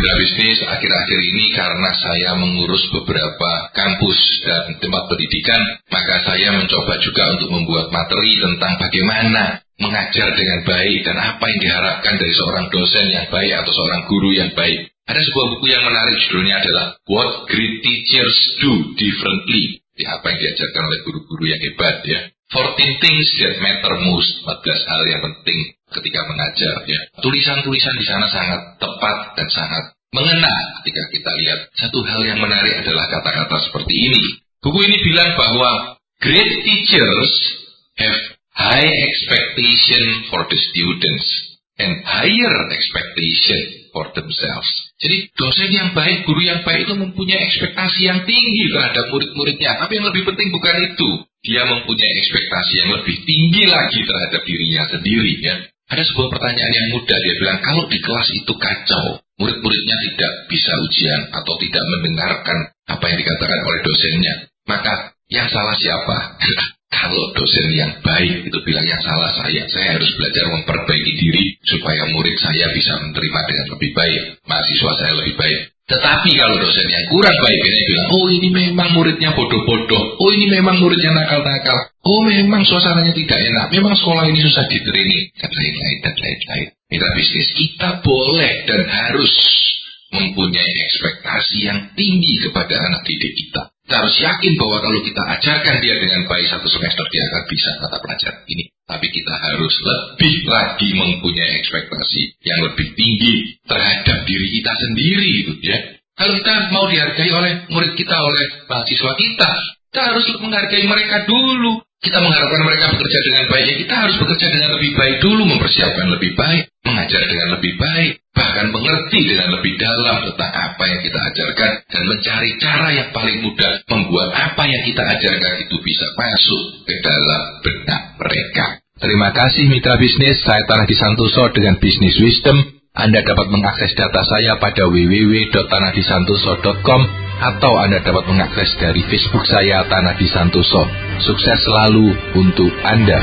Mitra bisnis akhir-akhir ini karena saya mengurus beberapa kampus dan tempat pendidikan, maka saya mencoba juga untuk membuat materi tentang bagaimana mengajar dengan baik dan apa yang diharapkan dari seorang dosen yang baik atau seorang guru yang baik. Ada sebuah buku yang menarik judulnya adalah What Great Teachers Do Differently. Ya, apa yang diajarkan oleh guru-guru yang hebat ya. 14 things that matter most, 14 hal yang penting ketika mengajar ya. Tulisan-tulisan di sana sangat tepat dan sangat mengena ketika kita lihat. Satu hal yang menarik adalah kata-kata seperti ini. Buku ini bilang bahwa great teachers have high expectation for the students and higher expectation for themselves. Jadi dosen yang baik, guru yang baik itu mempunyai ekspektasi yang tinggi terhadap murid-muridnya. Tapi yang lebih penting bukan itu. Dia mempunyai ekspektasi yang lebih tinggi lagi terhadap dirinya sendiri. Ya. Ada sebuah pertanyaan yang mudah. Dia bilang, kalau di kelas itu kacau, murid-muridnya tidak bisa ujian atau tidak mendengarkan apa yang dikatakan oleh dosennya. Maka yang salah siapa? Kalau dosen yang baik itu bilang yang salah saya, saya harus belajar memperbaiki diri supaya murid saya bisa menerima dengan lebih baik, mahasiswa saya lebih baik. Tetapi kalau dosen yang kurang baik ini bilang, oh ini memang muridnya bodoh-bodoh, oh ini memang muridnya nakal-nakal, oh memang suasananya tidak enak, memang sekolah ini susah diterima, dan lain-lain dan lain-lain. Mitra bisnis kita boleh dan harus mempunyai ekspektasi yang tinggi kepada anak didik kita. Kita harus yakin bahwa kalau kita ajarkan dia dengan baik satu semester dia akan bisa mata pelajaran ini. Tapi kita harus lebih lagi mempunyai ekspektasi yang lebih tinggi terhadap diri kita sendiri gitu ya. Kalau kita mau dihargai oleh murid kita, oleh mahasiswa kita, kita harus menghargai mereka dulu. Kita mengharapkan mereka bekerja dengan baik, ya kita harus bekerja dengan lebih baik dulu, mempersiapkan lebih baik, mengajar dengan lebih baik, bahkan mengerti dengan lebih dalam tentang apa yang kita ajarkan, dan mencari cara yang paling mudah membuat apa yang kita ajarkan itu bisa masuk ke dalam benak mereka. Terima kasih mitra bisnis, saya Tanah di Santoso dengan Bisnis Wisdom. Anda dapat mengakses data saya pada www.tanahdisantoso.com atau Anda dapat mengakses dari Facebook saya Tanah di Santoso. Sukses selalu untuk Anda.